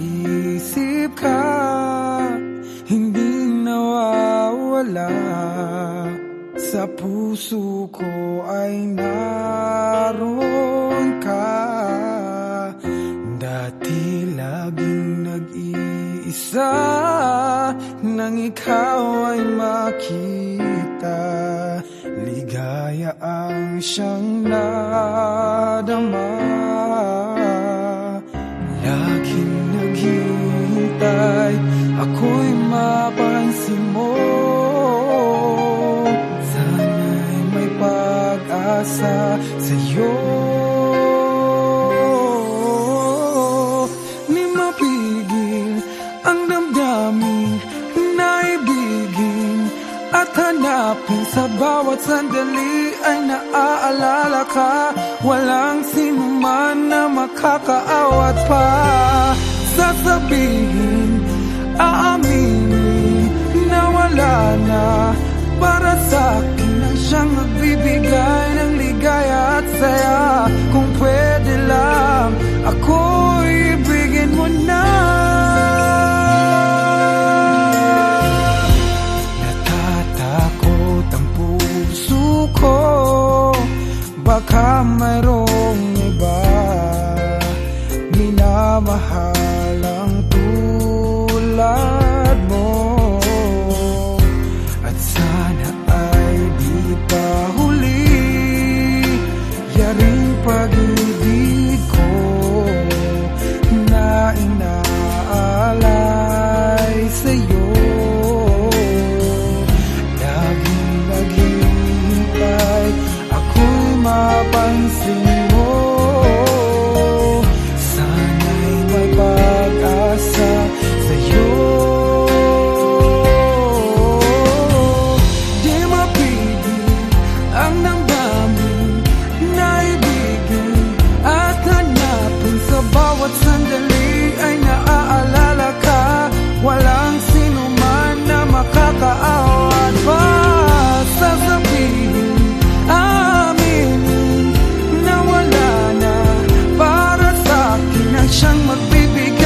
Isip ka Hindi nawawala. Sa puso ko ay naroon nag-iisa Nang ikaw ay makita. Ligaya ang siyang nadama. Laging naghihintay Ako'y mapansin mo. Sana'y may pag-asa sa'yo at hanapin Sa bawat sandali ay naaalala ka. Walang sinuman na makakaawat pa. Sasabihin, aaminin na wala na. Para sa akin ang siyang magbibigay ng ligaya at saya mayroong iba. Minamahal sandali ay naaalala ka. Walang sino man na makakaawa pa Sasabihin, aaminin Na wala na. Para sa akin ang siyang magbibigay.